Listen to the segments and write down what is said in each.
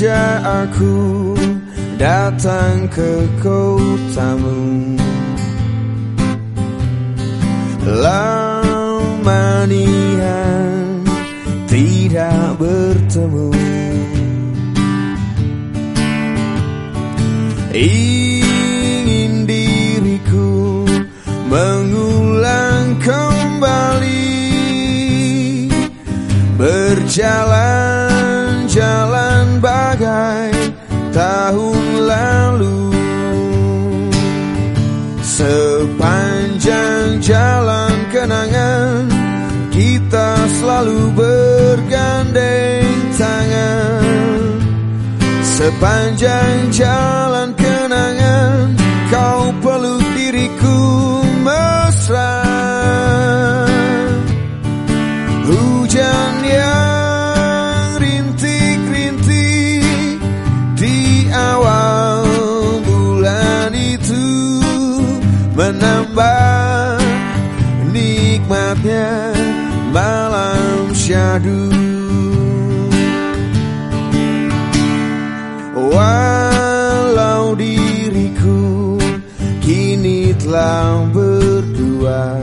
Sengaja aku datang ke kotamu. Lama nihan tidak bertemu. Ingin diriku mengulang kembali. Berjalan-jalan tahun lalu Sepanjang jalan kenangan Kita selalu bergandeng tangan. Sepanjang jalan kenangan Kau peluk diriku mesra syadu Walau diriku kini telah berdua.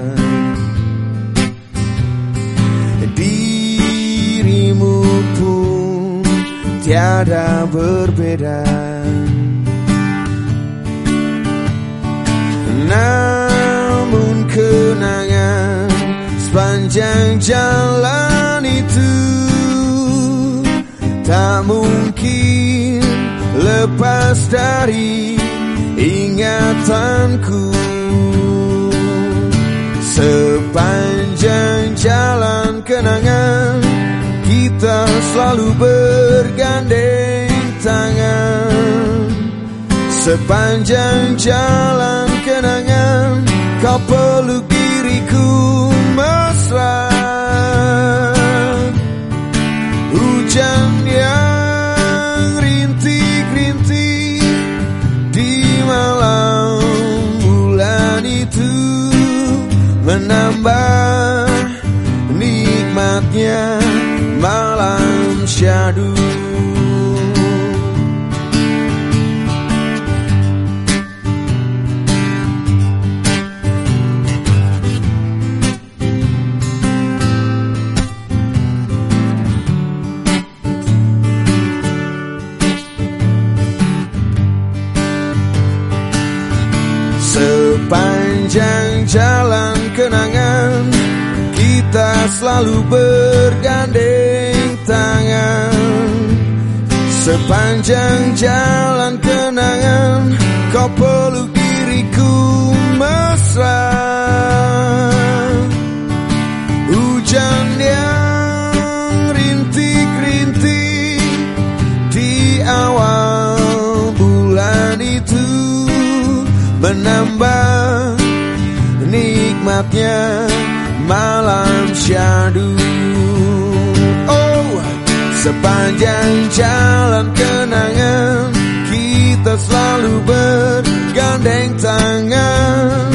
Dirimu pun tiada berbeda. Namun kenangan sepanjang jalan itu Tak mungkin lepas dari ingatanku. Sepanjang jalan kenangan Kita selalu bergandeng tangan. Sepanjang jalan kenangan Kau peluk diriku mesra Hujan yang rintik-rintik Di malam bulan itu Menambah nikmatnya malam syadu kenangan Kita selalu bergandeng tangan. Sepanjang jalan kenangan Kau peluk diriku mesra. Hujan yang rintik-rintik Di awal bulan itu Menambah nikmatnya malam syadu. Oh, sepanjang jalan kenangan Kita selalu bergandeng tangan.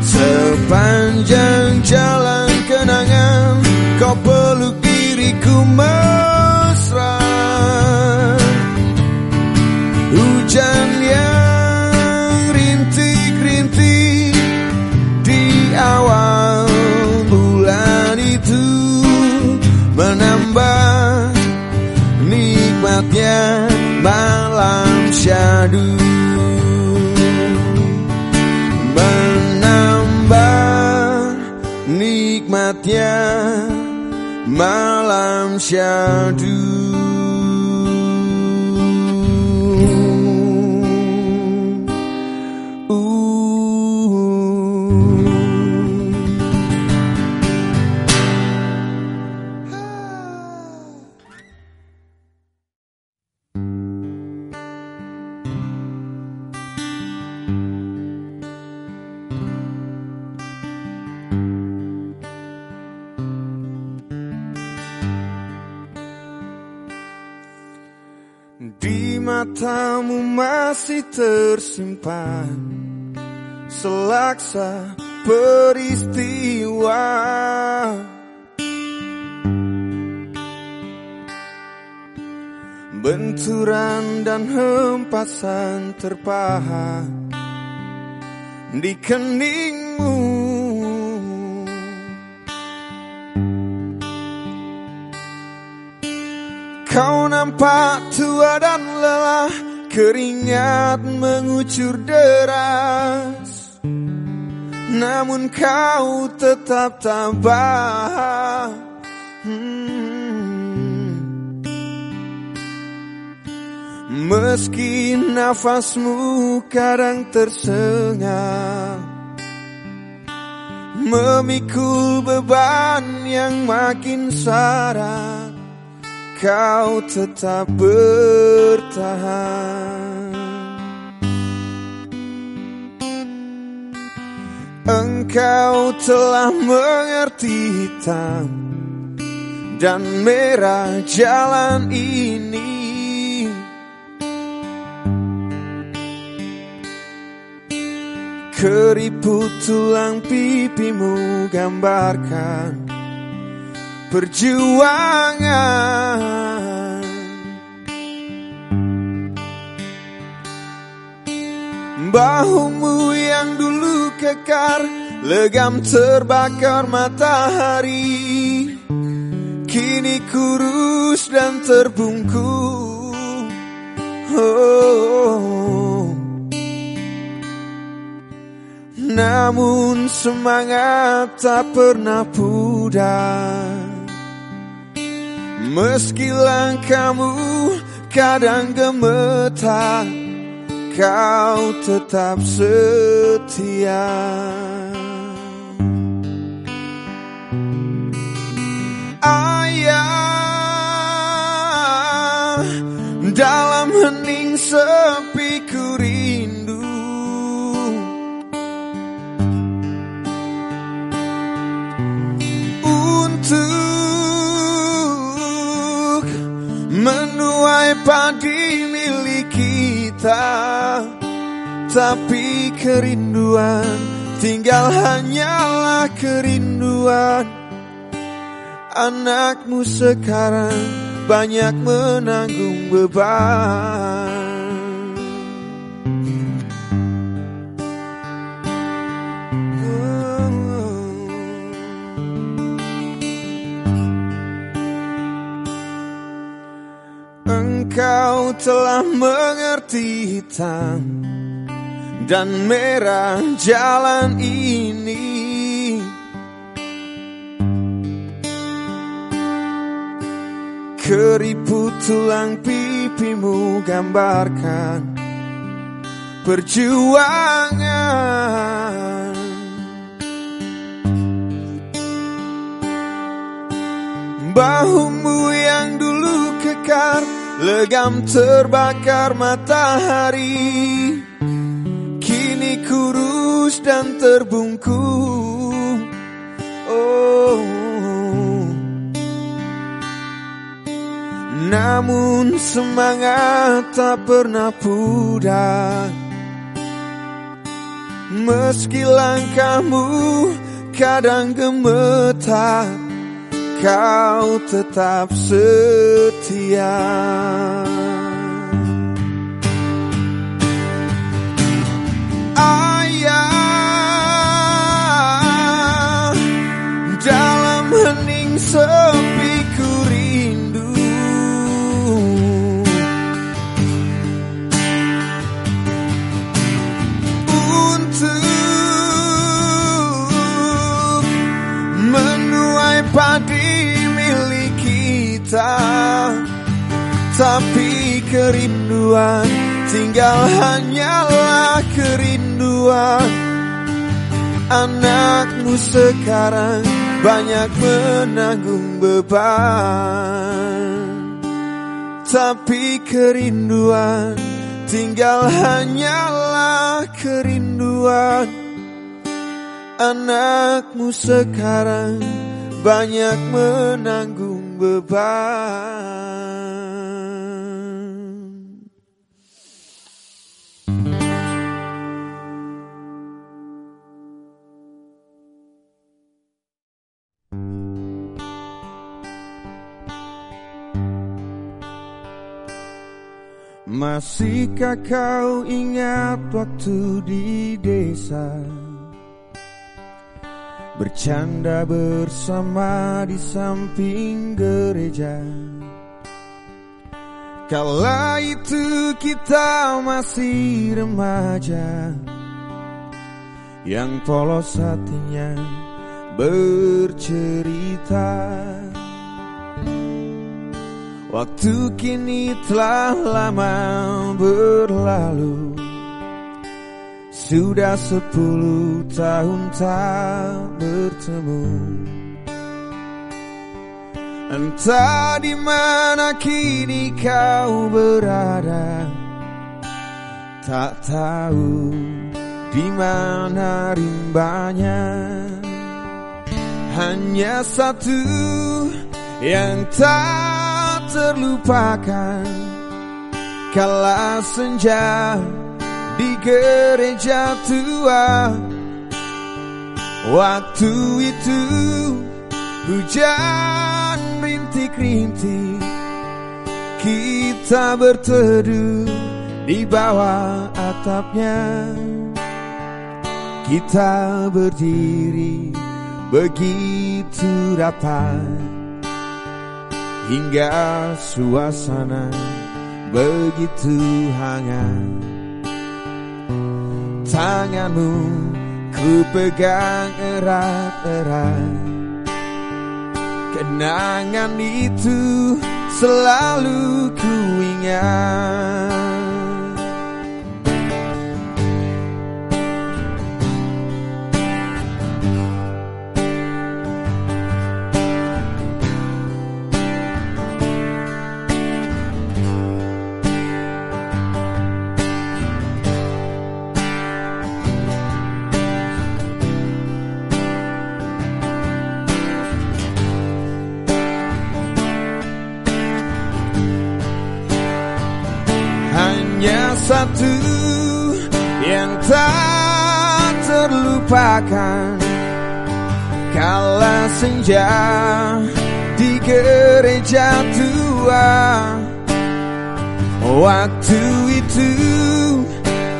Sepanjang jalan kenangan Kau peluk diriku mesra malam syadu. Menambah nikmatnya malam syadu tersimpan Selaksa peristiwa. Benturan dan hempasan terpahat di keningmu. Kau nampak tua dan lelah Keringat mengucur deras Namun kau tetap tabah Meski nafasmu kadang tersengat Memikul beban yang makin syarat Kau tetap bertahan. Engkau telah mengerti hitam dan merah jalan ini. Keriput tulang pipimu gambarkan perjuangan. Bahumu yang dulu kekar Legam terbakar matahari. Kini kurus dan terbungkus oh, oh. Namun semangat tak pernah pudar Meski langkahmu kadang gemetar Kau tetap setia. Ayah Dalam hening sepi ku rindu padi milik kita Tapi kerinduan tinggal hanyalah kerinduan. Anakmu sekarang banyak menanggung beban Engkau telah mengerti hitam dan merah jalan ini. Keriput tulang pipimu gambarkan perjuangan. Bahumu yang dulu kekar Legam terbakar matahari. Kini kurus dan terbungkus Oh. Namun semangat tak pernah pudar. Meski langkahmu kadang gemetar Kau tetap setia. Ayah kita Tapi kerinduan. Tinggal hanyalah kerinduan. Anakmu sekarang banyak menanggung beban. Tapi kerinduan tinggal hanyalah kerinduan. Anakmu sekarang banyak menanggung Masihkah kau ingat waktu di desa Bercanda bersama di samping gereja. Kala itu kita masih remaja. Yang polos hatinya bercerita. Waktu kini telah lama berlalu Sudah sepuluh tahun tak bertemu. Entah di mana kini kau berada. Tak tahu di mana rimbanya. Hanya satu yang tak terlupakan. Kala senja di gereja tua. Waktu itu hujan rintik-rintik. Kita berteduh di bawah atapnya. Kita berdiri begitu rapat. Hingga suasana begitu hangat Tanganmu ku pegang erat-erat. Kenangan itu selalu ku ingat terlupakan Kala senja di gereja tua. Waktu itu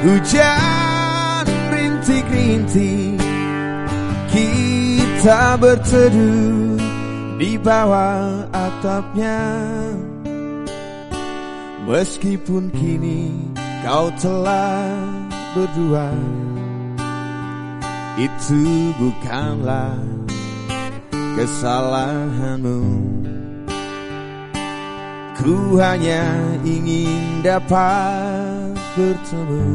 hujan rintik-rintik. Kita berteduh di bawah atapnya. Meskipun kini kau telah berdua Itu bukanlah kesalahanmu. Ku hanya ingin dapat bertemu.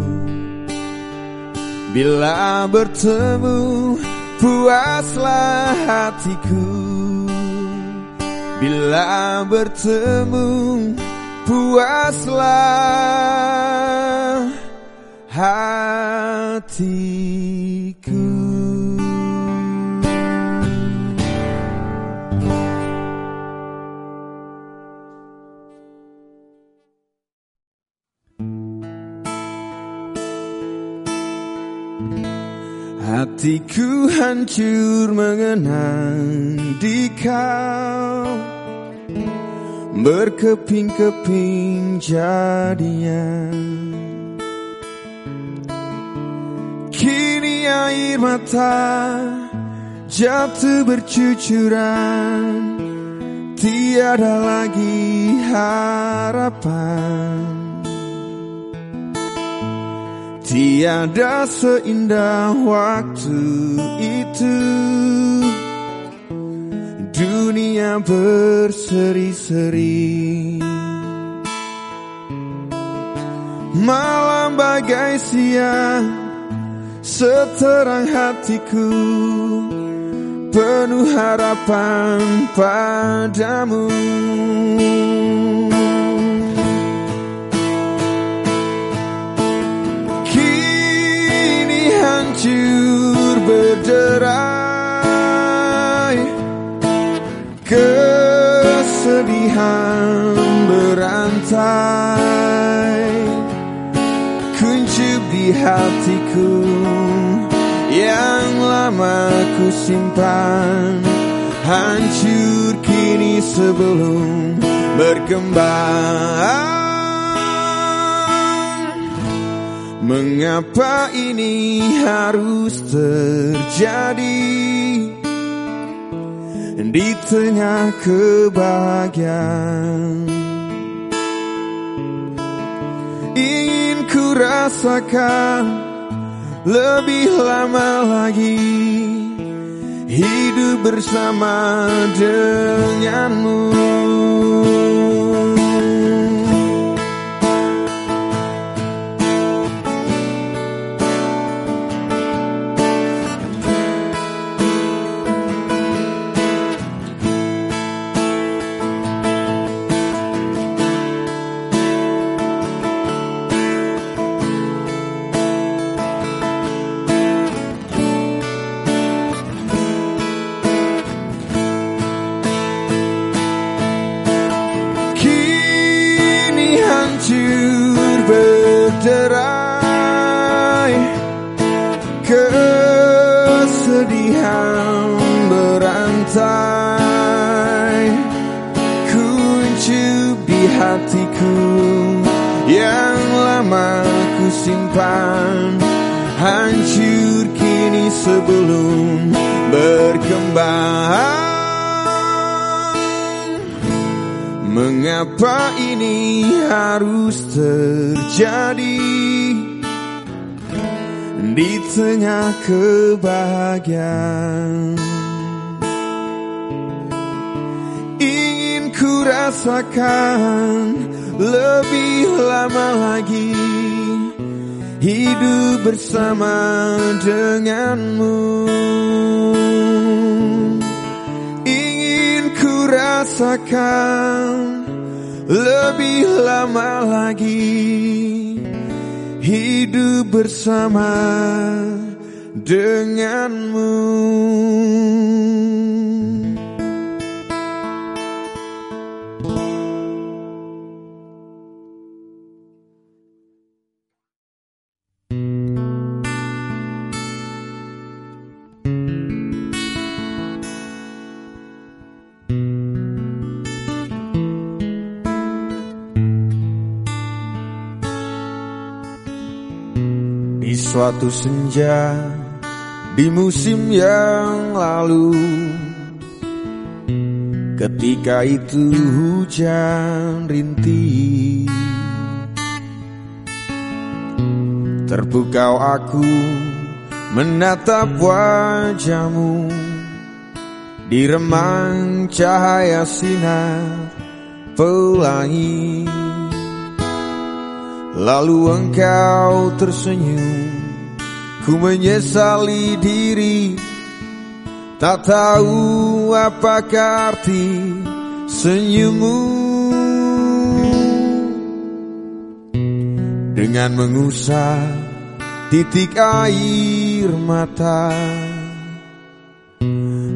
Bila bertemu puaslah hatiku. Bila bertemu puaslah hatiku. Hatiku hancur mengenang di kau. Berkeping-keping jadinya Kini air mata jatuh bercucuran. Tiada lagi harapan Tiada seindah waktu itu. Dunia berseri-seri. Malam bagai siang Seterang hatiku. Penuh harapan padamu hancur berderai. Kesedihan berantai. Kuncup di hatiku Yang lama ku simpan. Hancur kini sebelum berkembang Mengapa ini harus terjadi? Di tengah kebahagiaan Ingin ku rasakan Lebih lama lagi Hidup bersama denganmu hatiku yang lama ku simpan. Hancur kini sebelum berkembang. Mengapa ini harus terjadi? Di tengah kebahagiaan rasakan lebih lama lagi hidup bersama denganmu. Ingin ku rasakan lebih lama lagi hidup bersama denganmu suatu senja di musim yang lalu. Ketika itu hujan rintih Terpukau aku menatap wajahmu Di remang cahaya sinar pelangi. Lalu engkau tersenyum Ku menyesali diri Tak tahu apakah arti senyummu. Dengan mengusap titik air mata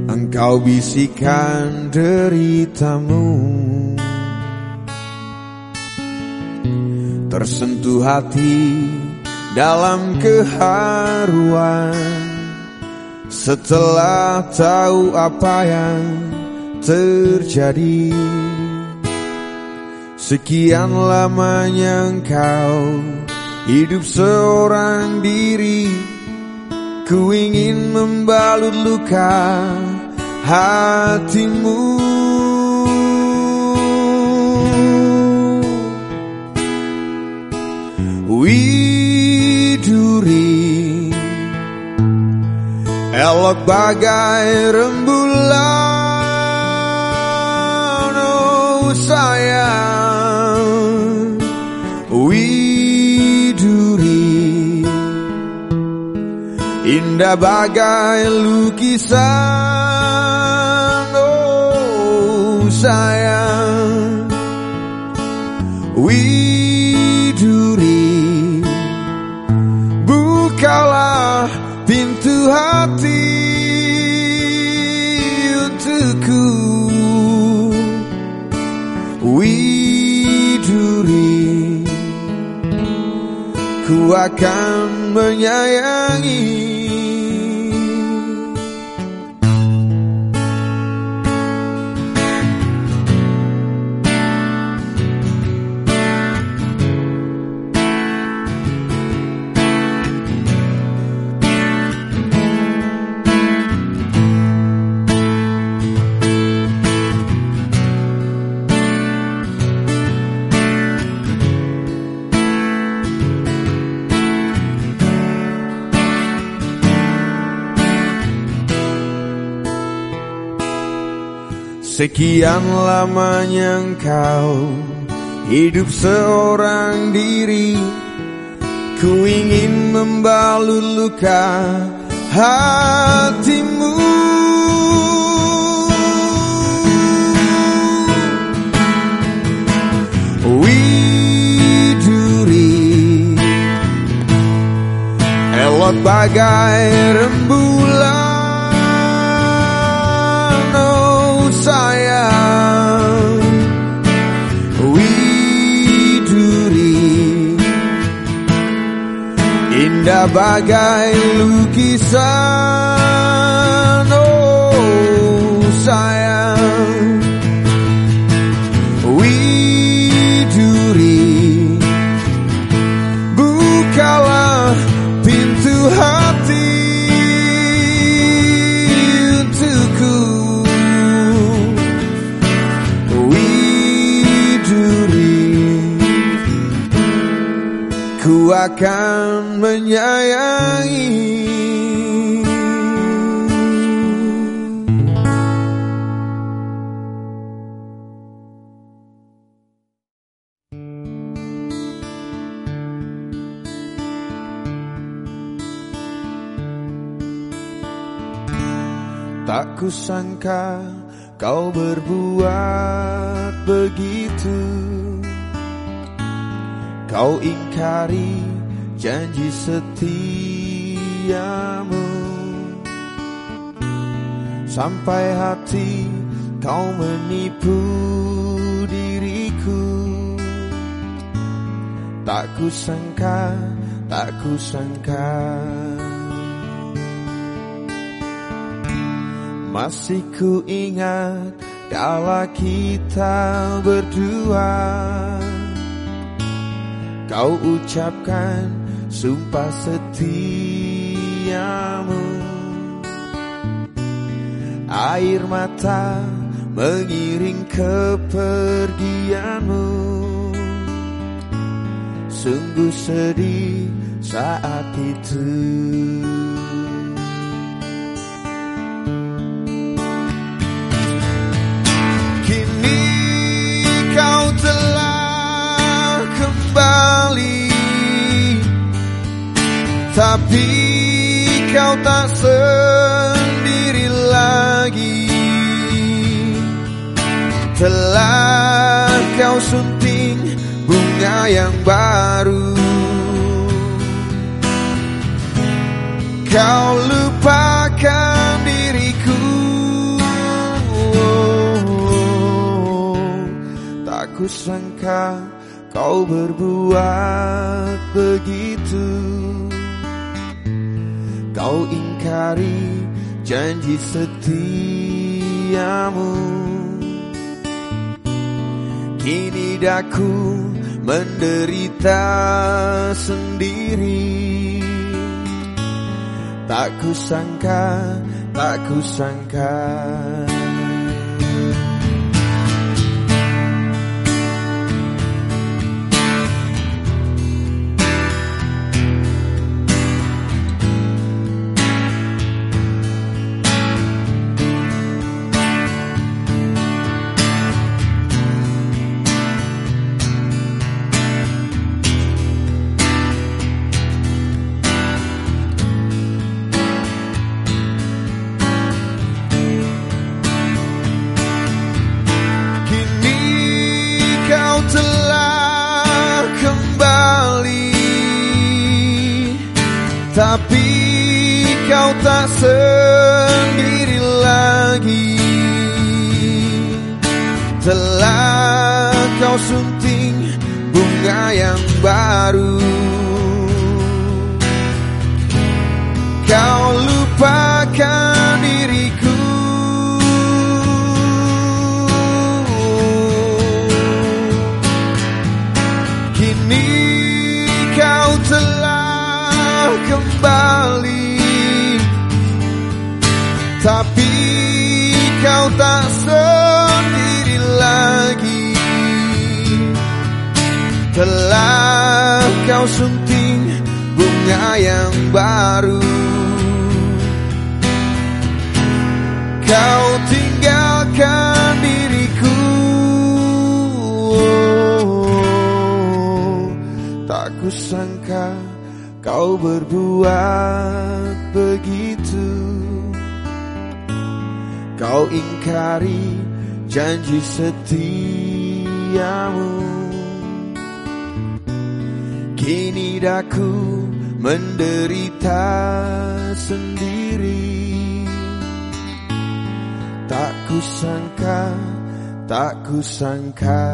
Engkau bisikan deritamu. Tersentuh hati dalam keharuan. Setelah tahu apa yang terjadi sekian lamanya engkau hidup seorang diri. Ku ingin membalut luka hatimu. We Elok bagai rembulan Oh sayang. Widuri Indah bagai lukisan Oh sayang. Widuri Bukalah hati untukku. Widuri Ku akan menyayangi Sekian lamanya engkau hidup seorang diri. Ku ingin membalut luka hatimu. Widuri Elok bagai rembulan Bagai lukisan akan menyayangi. Tak kusangka kau berbuat begitu. Kau ingkari janji setiamu. Sampai hati kau menipu diriku. Tak kusangka, tak kusangka. Masih ku ingat kala kita berdua. Kau ucapkan sumpah setiamu. Air mata mengiring kepergianmu. Sungguh sedih saat itu tapi kau tak sendiri lagi. Telah kau sunting bunga yang baru. Kau lupakan diriku. Tak kusangka kau berbuat begitu Kau ingkari janji setiamu. Kini daku menderita sendiri. Tak kusangka, tak kusangka Tapi kau tak sendiri lagi. Telah kau sunting bunga yang baru. Kau lupakan kembali. Tapi kau tak sendiri lagi. Telah kau sunting bunga yang baru. Kau tinggalkan diriku. Oh Tak kusangka kau berbuat begitu. Kau ingkari janji setiamu. Kini daku menderita sendiri. Tak kusangka, tak kusangka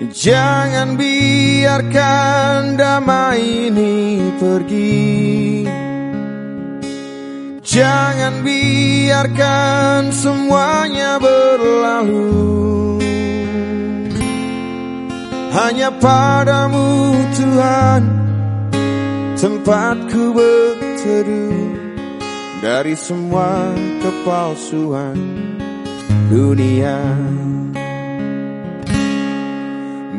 Jangan biarkan damai ini pergi. Jangan biarkan semuanya berlalu. Hanya padamu Tuhan Tempatku berteduh. Dari semua kepalsuan dunia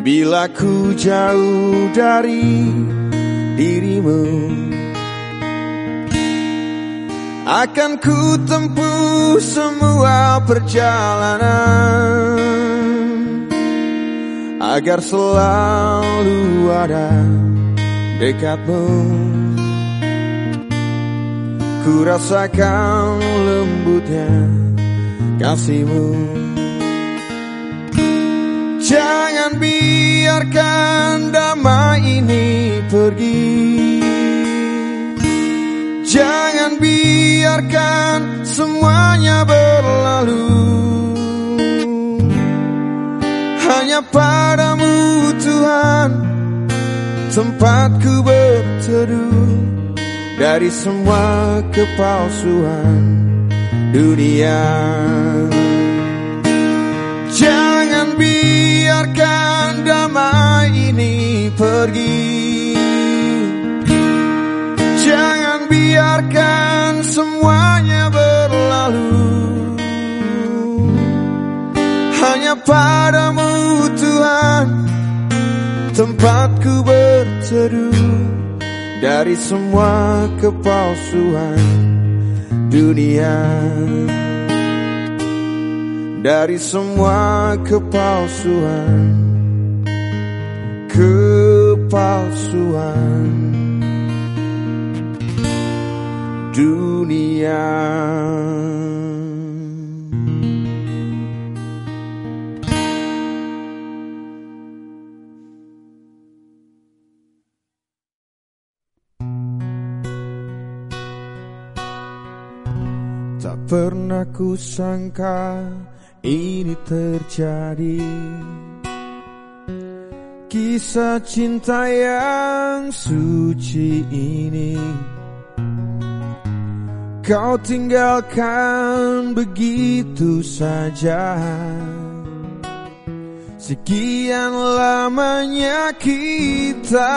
Bila ku jauh dari dirimu Akan ku tempuh semua perjalanan Agar selalu ada dekatmu. Ku rasakan lembutnya kasihmu Jangan biarkan damai ini pergi. Jangan biarkan semuanya berlalu. Hanya padamu Tuhan Tempatku berteduh. Dari semua kepalsuan dunia. Jangan biarkan damai ini pergi. Jangan biarkan semuanya berlalu. Hanya padamu Tuhan Tempatku berteduh Dari semua kepalsuan dunia Dari semua kepalsuan Kepalsuan dunia. Tak pernah ku sangka ini terjadi. Kisah cinta yang suci ini. Kau tinggalkan begitu saja. Sekian lamanya kita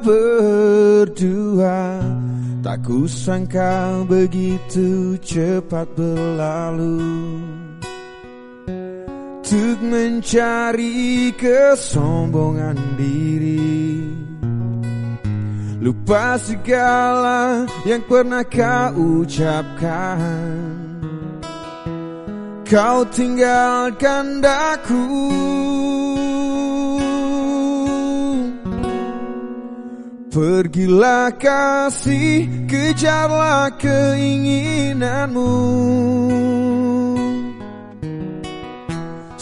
berdua. Tak kusangka begitu cepat berlalu Untuk mencari kesombongan diri. Lupa segala yang pernah kau ucapkan. Kau tinggalkan daku. Pergilah kasih, kejarlah keinginanmu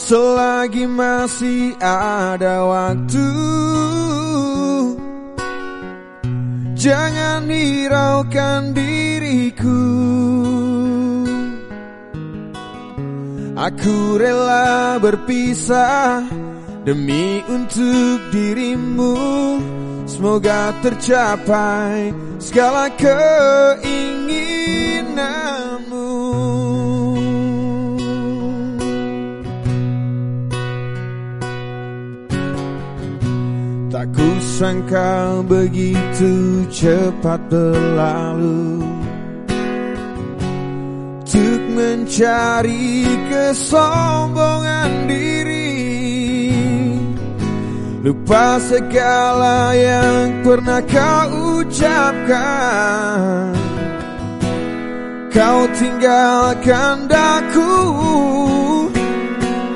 Selagi masih ada waktu Jangan hiraukan diriku. Aku rela berpisah Demi untuk dirimu. Semoga tercapai segala keinginanmu Tak kusangka begitu cepat berlalu. Untuk mencari kesombongan diri. Lupa segala yang pernah kau ucapkan. Kau tinggalkan daku.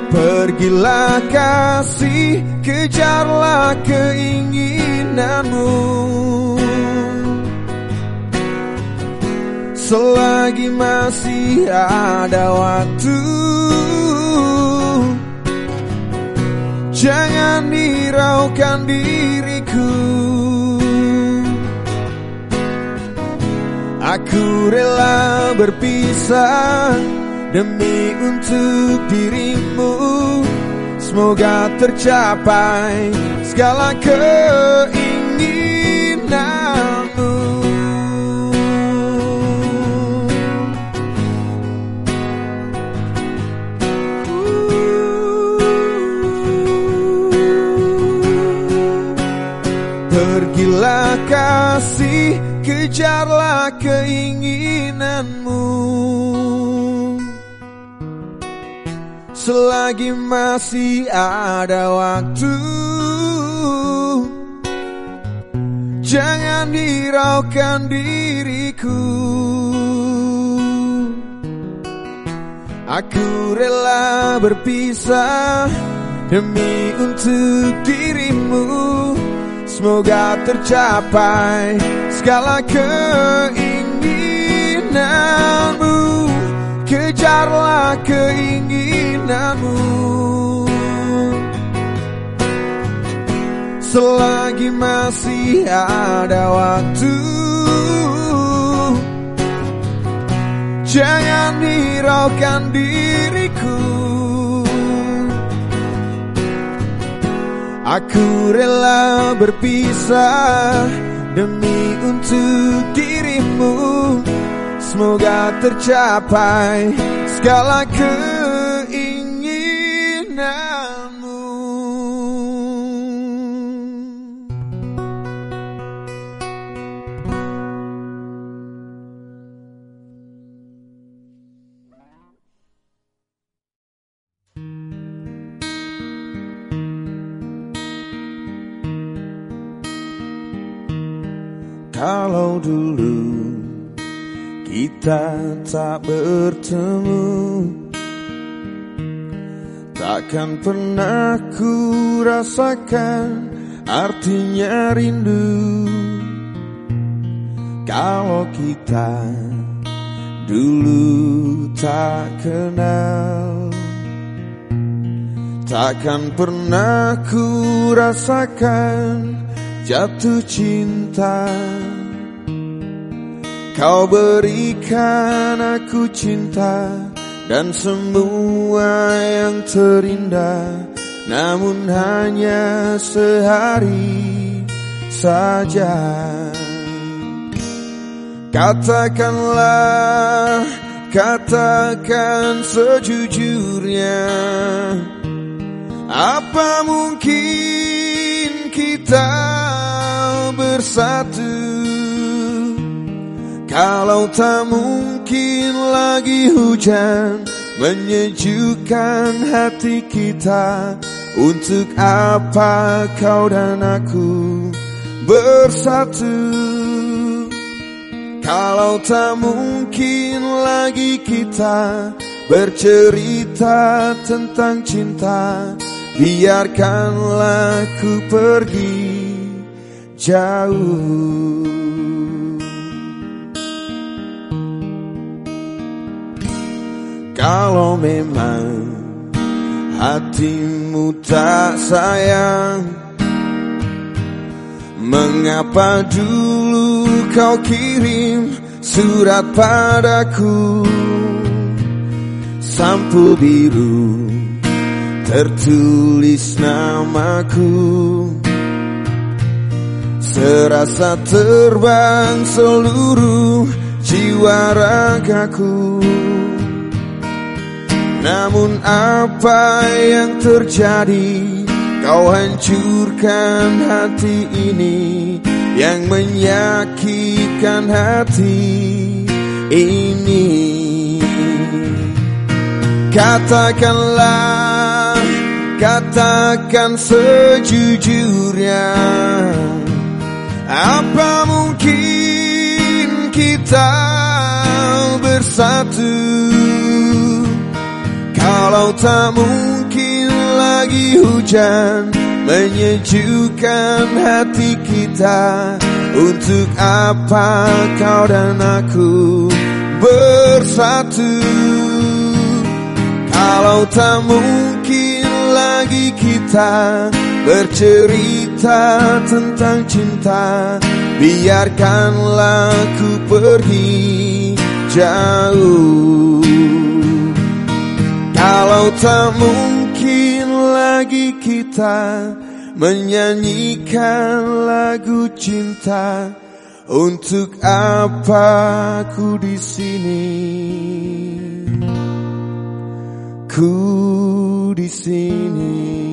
Pergilah kasih Kejarlah keinginanmu. Selagi masih ada waktu Jangan hiraukan diriku. Aku rela berpisah Demi untuk dirimu Semoga tercapai segala keinginanmu. Pergilah kasih, kejarlah keinginanmu Selagi masih ada waktu Jangan hiraukan diriku. Aku rela berpisah Demi untuk dirimu. Semoga tercapai segala keinginanmu. Kejarlah keinginanmu Selagi masih ada waktu Jangan hiraukan diriku. Aku rela berpisah Demi untuk dirimu. Semoga tercapai segala keinginanmu Kalau dulu kita tak bertemu Takkan pernah ku rasakan artinya rindu. Kalau kita dulu tak kenal Takkan pernah ku rasakan jatuh cinta Kau berikan aku cinta dan semua yang terindah Namun hanya sehari saja. Katakanlah, katakan sejujurnya Apa mungkin kita bersatu kalau tak mungkin lagi hujan Menyejukkan hati kita Untuk apa kau dan aku bersatu? Kalau tak mungkin lagi kita Bercerita tentang cinta Biarkanlah ku pergi jauh Kalau memang hatimu tak sayang Mengapa dulu kau kirim surat padaku? Sampul biru tertulis namaku. Serasa terbang seluruh jiwa ragaku Namun apa yang terjadi? Kau hancurkan hati ini Yang menyakitkan hati ini. Katakanlah, katakan sejujurnya Apa mungkin kita bersatu Kalau tak mungkin lagi hujan Menyejukkan hati kita. Untuk apa kau dan aku bersatu? Kalau tak mungkin lagi kita Bercerita tentang cinta Biarkanlah ku pergi jauh tak mungkin lagi kita menyanyikan lagu cinta, untuk apa ku di sini? Ku di sini.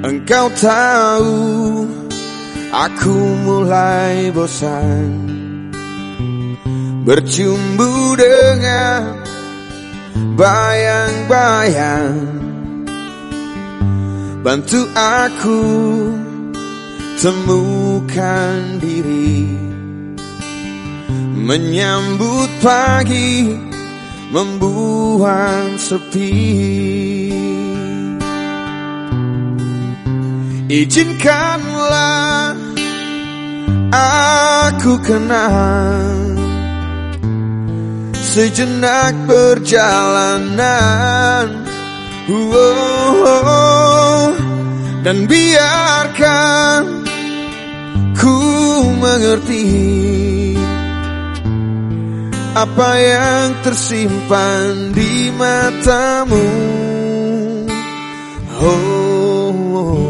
Engkau tahu aku mulai bosan. Bercumbu dengan bayang-bayang. Bantu aku temukan diri. Menyambut pagi membuang sepi Izinkanlah aku kenal Sejenak perjalanan. Oh, oh, Dan biarkan ku mengerti Apa yang tersimpan di matamu. Oh, oh.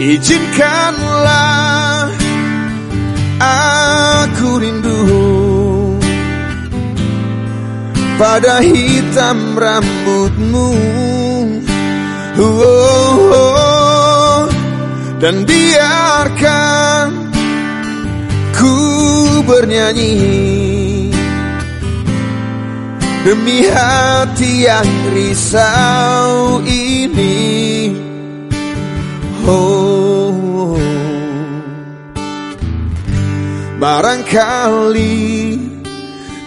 Izinkanlah aku rindu pada hitam rambutmu oh, oh, oh. dan biarkan ku bernyanyi demi hati yang risau ini Oh, barangkali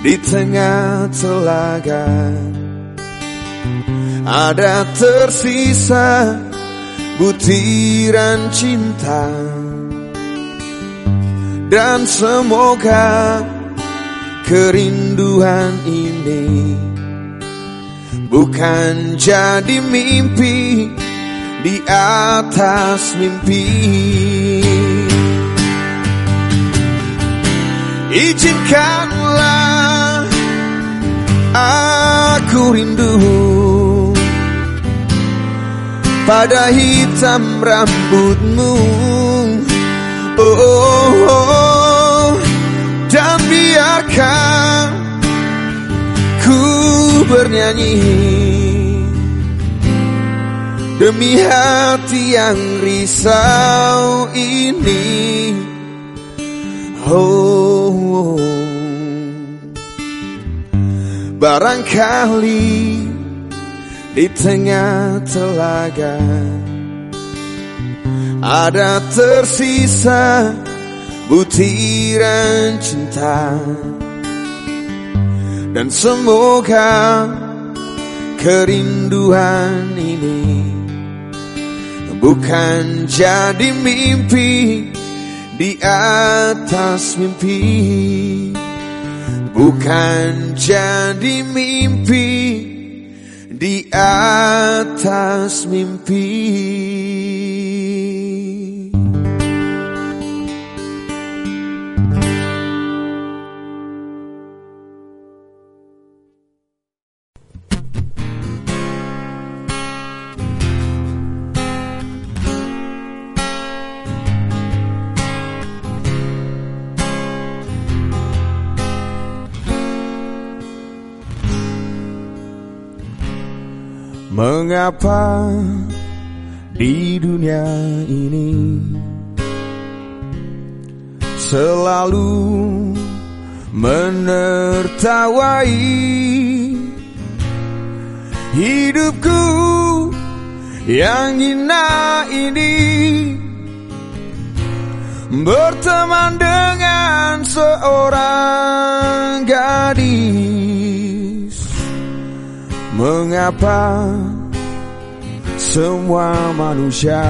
di tengah telaga ada tersisa butiran cinta. Dan semoga kerinduan ini bukan jadi mimpi di atas mimpi Izinkanlah aku rindu pada hitam rambutmu oh, oh, oh. dan biarkan ku bernyanyi demi hati yang risau ini. Oh, barangkali di tengah telaga ada tersisa butiran cinta. Dan semoga kerinduan ini bukan jadi mimpi di atas mimpi. Bukan jadi mimpi di atas mimpi Mengapa di dunia ini selalu menertawai hidupku yang hina ini? Berteman dengan seorang gadis Mengapa semua manusia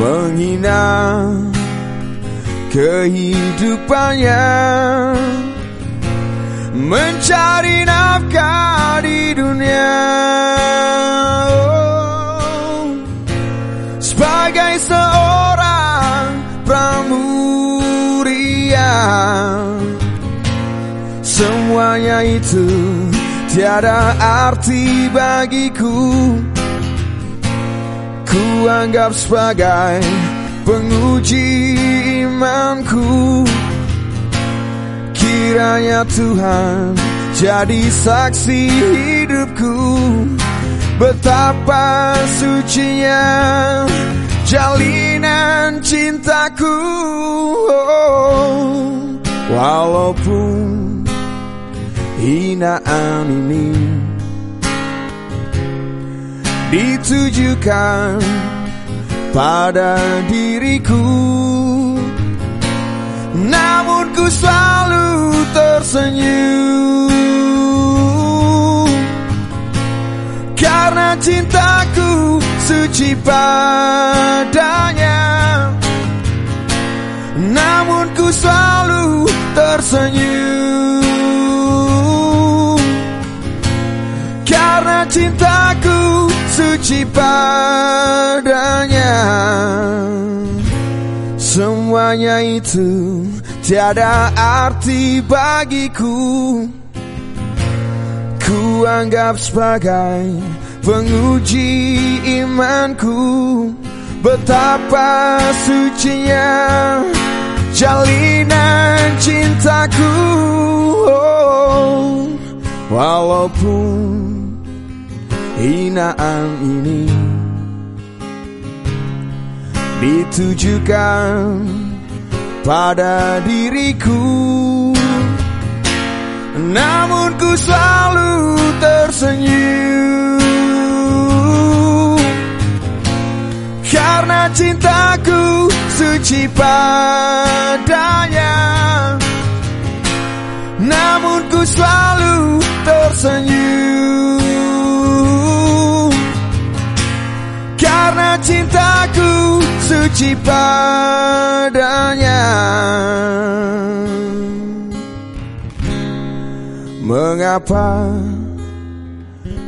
menghina kehidupannya? Mencari nafkah di dunia. Oh, sebagai seorang pramuria Semuanya itu tiada arti bagiku. Ku anggap sebagai penguji imanku Kiranya Tuhan jadi saksi hidupku. Betapa sucinya jalinan cintaku. Oh, Walaupun hinaan ini ditujukan pada diriku. Namun ku selalu tersenyum. Karena cintaku suci padanya. Namun ku selalu tersenyum Karena cintaku suci padanya. Semuanya itu tiada arti bagiku. Ku anggap sebagai penguji imanku. Betapa sucinya jalinan cintaku. Oh, Walaupun hinaan ini ditujukan pada diriku. Namun ku selalu tersenyum. Karena cintaku suci padanya. Namun ku selalu tersenyum suci padanya. Mengapa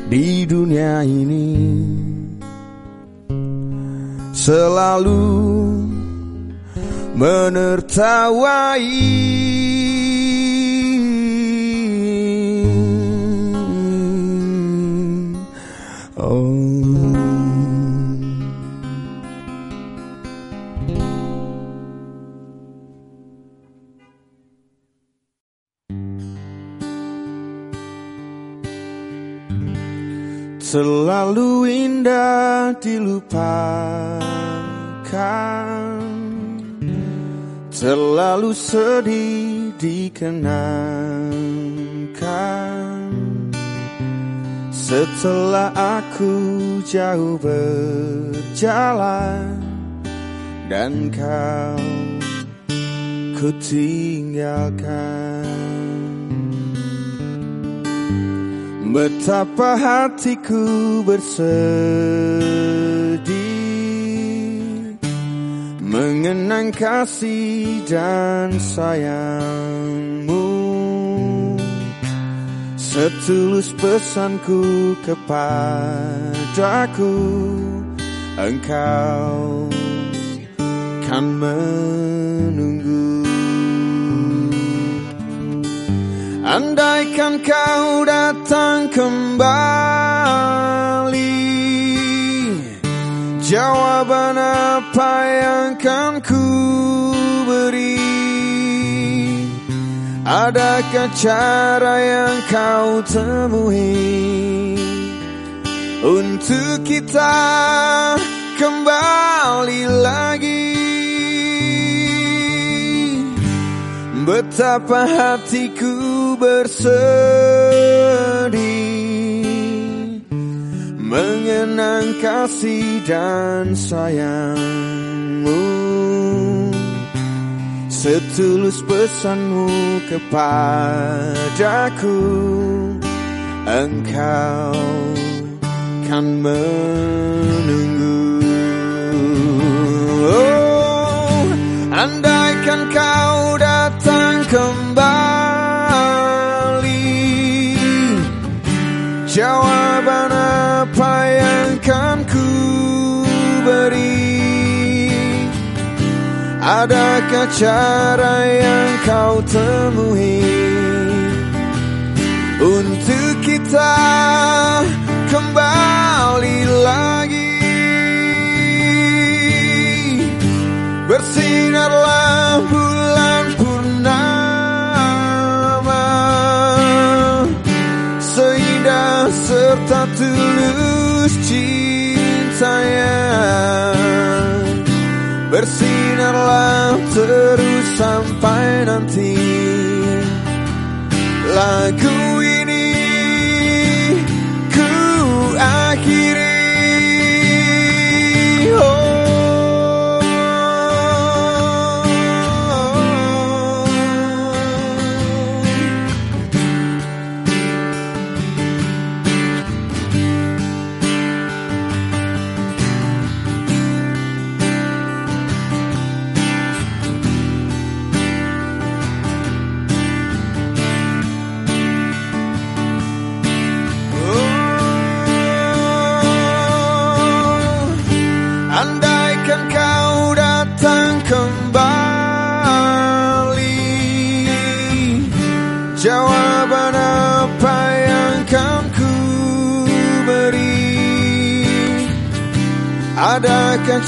di dunia ini selalu menertawai? Oh Selalu indah dilupakan. Terlalu sedih dikenangkan. Setelah aku jauh berjalan Dan kau ku tinggalkan Betapa hatiku bersedih Mengenang kasih dan sayangmu. Setulus pesanku kepadaku Engkau kan menunggu Andaikan kau datang kembali Jawaban apa yang kan ku beri? Adakah cara yang kau temui Untuk kita kembali lagi Betapa hatiku bersedih Mengenang kasih dan sayangmu. Setulus pesanmu kepadaku Engkau kan menunggu. Oh, andaikan kau kembali. Jawaban apa yang kan ku beri? Adakah cara yang kau temui Untuk kita kembali lagi? Bersinarlah bulan Seindah serta tulus cintanya. Bersinarlah terus sampai nanti. Lagu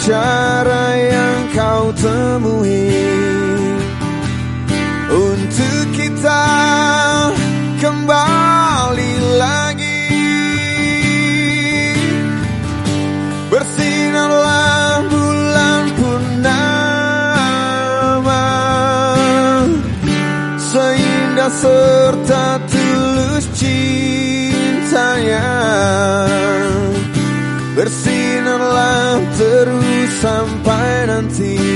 cara yang kau temui. Untuk kita kembali lagi. Bersinarlah bulan purnama. Seindah serta sampai nanti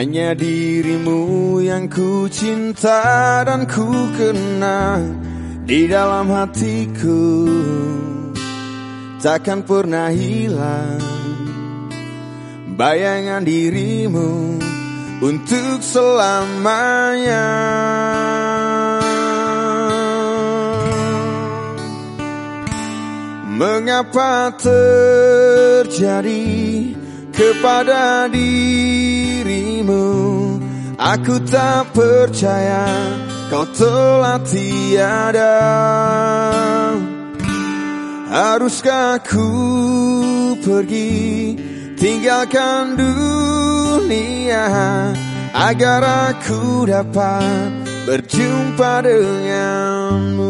Hanya dirimu yang ku cinta dan ku kenang Di dalam hatiku Takkan pernah hilang Bayangan dirimu untuk selamanya. Mengapa terjadi kepada dirimu? Aku tak percaya kau telah tiada. Haruskah ku pergi tinggalkan dunia agar aku dapat berjumpa denganmu.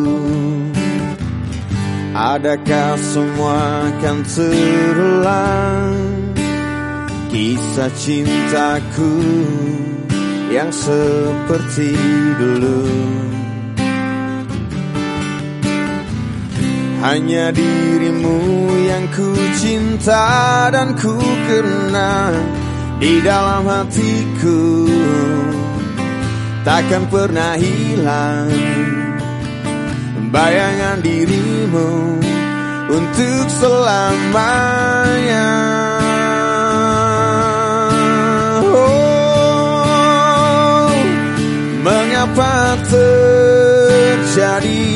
Adakah semua akan terulang? Kisah cintaku Yang seperti dulu. Hanya dirimu yang ku cinta dan ku kenang Di dalam hatiku. Takkan pernah hilang Bayangan dirimu Untuk selamanya. Oh, mengapa terjadi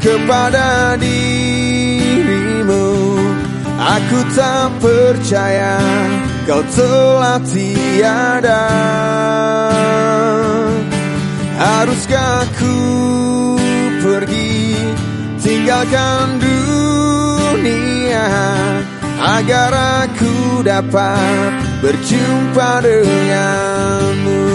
kepada dirimu? Aku tak percaya kau telah tiada. Haruskah ku tinggalkan dunia Agar aku dapat berjumpa denganmu.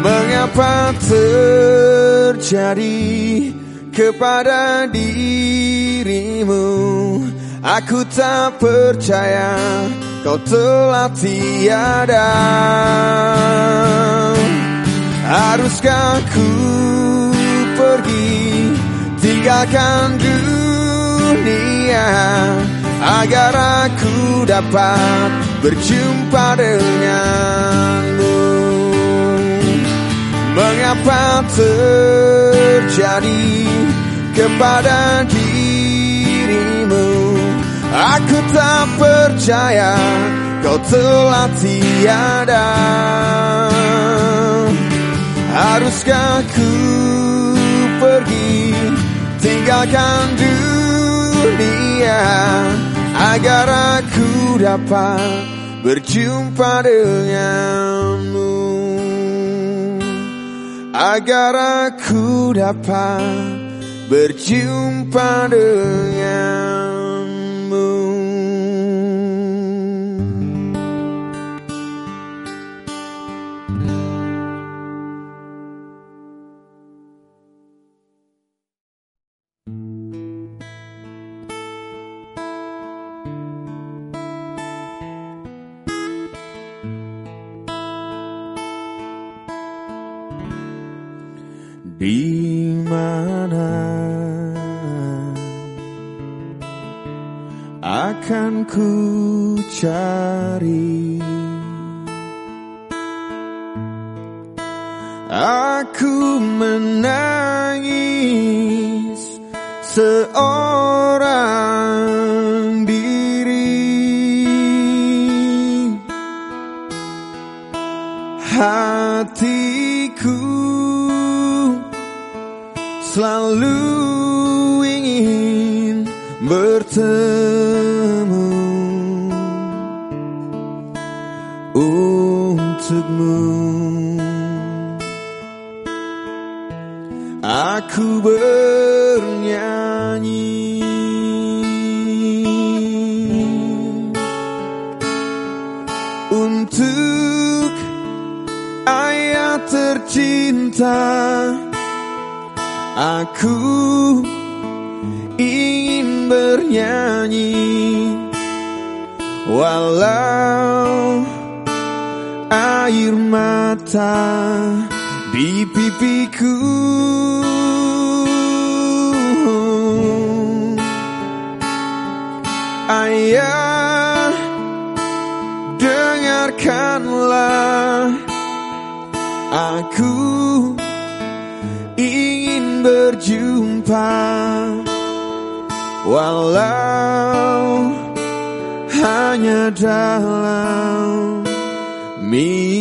Mengapa terjadi kepada dirimu. Aku tak percaya kau telah tiada. Haruskah ku pergi? Tinggalkan dunia Agar aku dapat berjumpa denganmu Mengapa terjadi kepada dirimu? Aku tak percaya kau telah tiada. Haruskah ku pergi? Tinggalkan dunia Agar aku dapat berjumpa denganmu agar aku dapat berjumpa dengan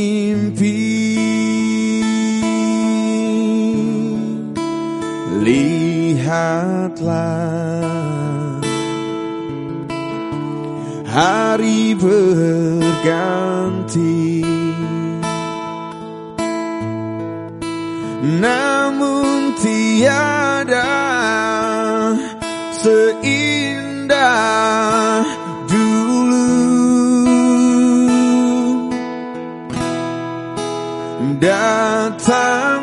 mimpi. Lihatlah Hari berganti. Namun tiada seindah datang